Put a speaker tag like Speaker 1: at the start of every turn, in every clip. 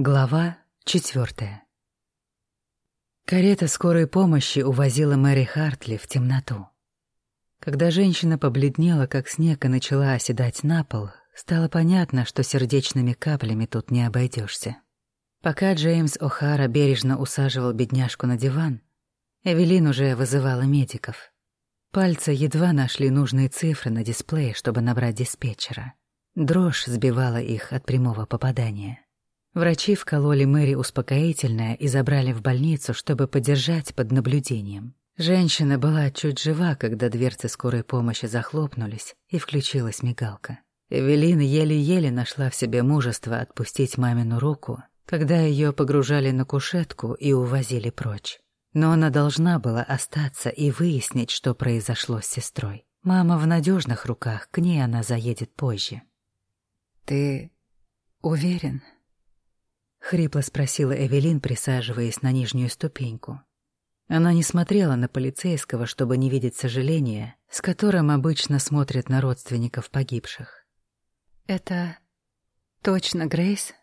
Speaker 1: Глава четвертая. Карета скорой помощи увозила Мэри Хартли в темноту. Когда женщина побледнела, как снег, и начала оседать на пол, стало понятно, что сердечными каплями тут не обойдешься. Пока Джеймс О'Хара бережно усаживал бедняжку на диван, Эвелин уже вызывала медиков. Пальцы едва нашли нужные цифры на дисплее, чтобы набрать диспетчера. Дрожь сбивала их от прямого попадания. Врачи вкололи Мэри успокоительное и забрали в больницу, чтобы подержать под наблюдением. Женщина была чуть жива, когда дверцы скорой помощи захлопнулись, и включилась мигалка. Эвелина еле-еле нашла в себе мужество отпустить мамину руку, когда ее погружали на кушетку и увозили прочь. Но она должна была остаться и выяснить, что произошло с сестрой. Мама в надежных руках, к ней она заедет позже. «Ты уверен?» — хрипло спросила Эвелин, присаживаясь на нижнюю ступеньку. Она не смотрела на полицейского, чтобы не видеть сожаления, с которым обычно смотрят на родственников погибших. «Это точно Грейс?»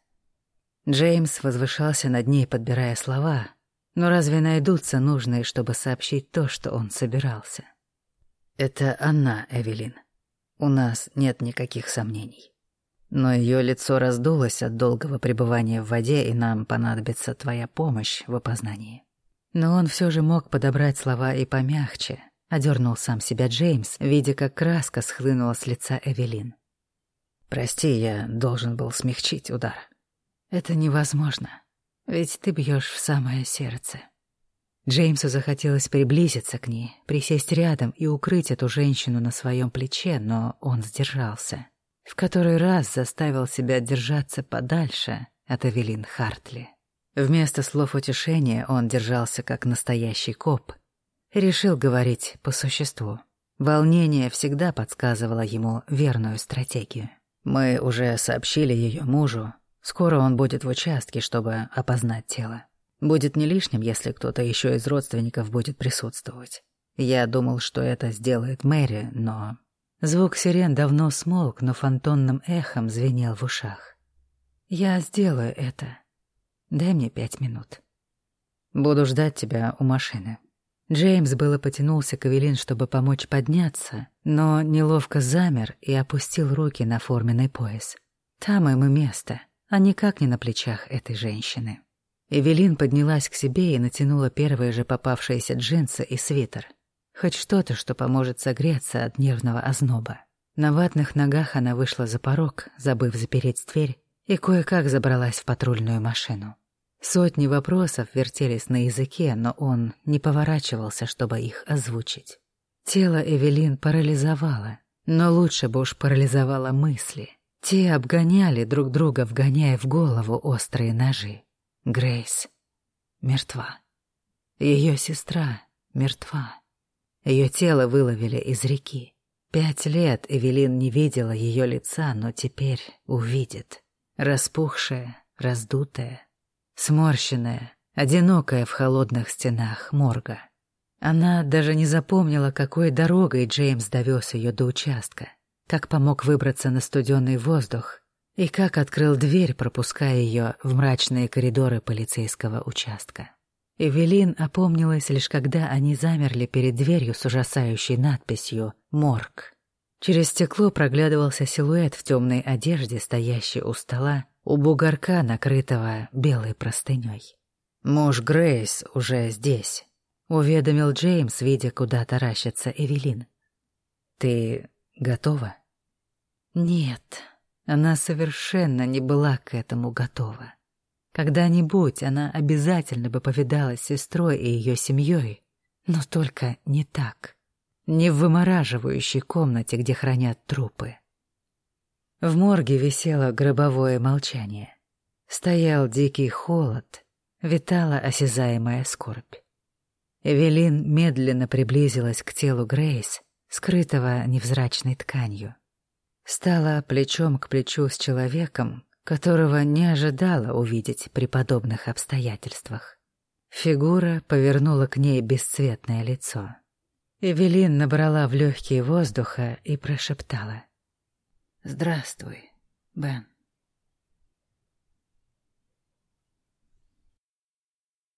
Speaker 1: Джеймс возвышался над ней, подбирая слова, но разве найдутся нужные, чтобы сообщить то, что он собирался? «Это она, Эвелин. У нас нет никаких сомнений» но ее лицо раздулось от долгого пребывания в воде, и нам понадобится твоя помощь в опознании. Но он все же мог подобрать слова и помягче, одернул сам себя Джеймс, видя, как краска схлынула с лица Эвелин. «Прости, я должен был смягчить удар». «Это невозможно, ведь ты бьешь в самое сердце». Джеймсу захотелось приблизиться к ней, присесть рядом и укрыть эту женщину на своем плече, но он сдержался в который раз заставил себя держаться подальше от Эвелин Хартли. Вместо слов утешения он держался как настоящий коп. Решил говорить по существу. Волнение всегда подсказывало ему верную стратегию. Мы уже сообщили ее мужу. Скоро он будет в участке, чтобы опознать тело. Будет не лишним, если кто-то еще из родственников будет присутствовать. Я думал, что это сделает Мэри, но Звук сирен давно смолк, но фантонным эхом звенел в ушах. «Я сделаю это. Дай мне пять минут. Буду ждать тебя у машины». Джеймс было потянулся к Эвелин, чтобы помочь подняться, но неловко замер и опустил руки на форменный пояс. Там и место, а никак не на плечах этой женщины. Эвелин поднялась к себе и натянула первые же попавшиеся джинсы и свитер. Хоть что-то, что поможет согреться от нервного озноба. На ватных ногах она вышла за порог, забыв запереть дверь, и кое-как забралась в патрульную машину. Сотни вопросов вертелись на языке, но он не поворачивался, чтобы их озвучить. Тело Эвелин парализовало, но лучше бы уж парализовало мысли. Те обгоняли друг друга, вгоняя в голову острые ножи. Грейс мертва. Ее сестра мертва. Ее тело выловили из реки. Пять лет Эвелин не видела ее лица, но теперь увидит. Распухшая, раздутая, сморщенная, одинокая в холодных стенах морга. Она даже не запомнила, какой дорогой Джеймс довез ее до участка, как помог выбраться на студенный воздух и как открыл дверь, пропуская ее в мрачные коридоры полицейского участка. Эвелин опомнилась лишь когда они замерли перед дверью с ужасающей надписью «Морг». Через стекло проглядывался силуэт в темной одежде, стоящий у стола, у бугорка, накрытого белой простыней. «Муж Грейс уже здесь», — уведомил Джеймс, видя, куда таращится Эвелин. «Ты готова?» Нет, она совершенно не была к этому готова. Когда-нибудь она обязательно бы повидалась с сестрой и ее семьей, но только не так. Не в вымораживающей комнате, где хранят трупы. В морге висело гробовое молчание. Стоял дикий холод, витала осязаемая скорбь. Эвелин медленно приблизилась к телу Грейс, скрытого невзрачной тканью. Стала плечом к плечу с человеком, которого не ожидала увидеть при подобных обстоятельствах. Фигура повернула к ней бесцветное лицо. Эвелин набрала в легкие воздуха и прошептала. «Здравствуй, Бен».